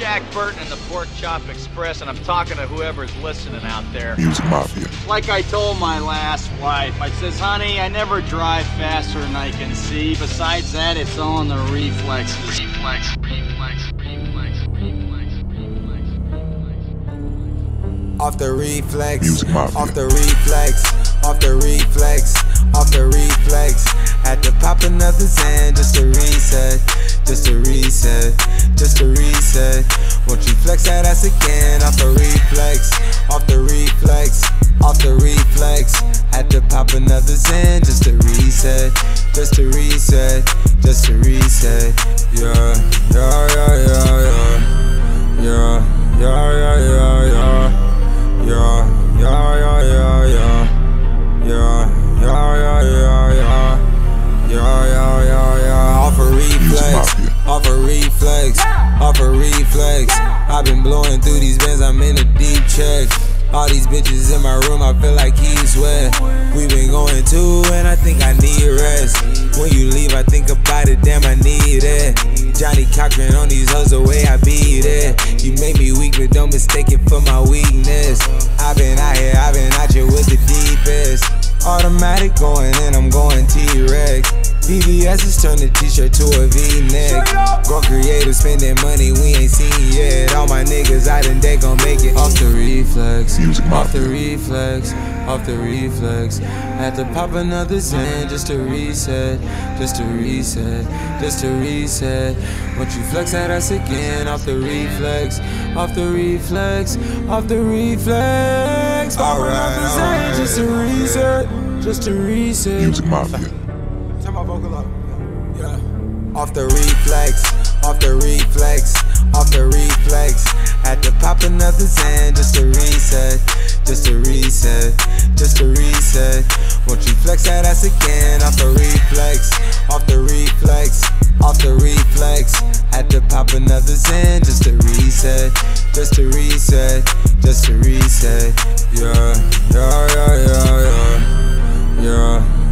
Jack Burton and the Pork Chop Express, and I'm talking to whoever's listening out there. Music Mafia. Like I told my last wife, I says, honey, I never drive faster than I can see. Besides that, it's all in the reflexes. Reflex, reflex, reflex, reflex, reflex, reflex. Off the reflex, Music Mafia. off the reflex, off the reflex, off the reflex. Had to pop another Xan just to reset, just to reset, just to reset. Won't you flex that ass again? Off the reflex, off the reflex, off the reflex. Had to pop another Xan just to reset, just to reset, just to reset. Yeah, yeah, yeah, yeah, yeah, a reflex. I've been blowing through these bands, I'm in a deep check. All these bitches in my room, I feel like he's wet. We been going too, and I think I need rest. When you leave, I think about it, damn, I need it. Johnnie Cochran on these hoes, the way I beat it. You make me weak, but don't mistake it for my weakness. I've been out here, I've been out here with the deepest. Automatic going in, I'm going T-Rex. BBS has turned the t-shirt to a V-neck. Grown creators spending money we ain't seen yet. All my niggas out and they gon' make it off the reflex. Music Off the reflex, off the reflex. Had to pop another Xan just to reset, just to reset, just to reset. Won't you flex that ass again? Off the reflex, off the reflex, off the reflex. Pop another just to reset, just to reset. Music Mafia. Turn my vocal up. Yeah. Off the reflex, off the reflex, off the reflex. Had to pop another Xan just to reset, just to reset, just to reset. Won't you flex that ass again? Off the reflex, off the reflex, off the reflex. Had to pop another Xan just to reset, just to reset, just to reset. Yeah,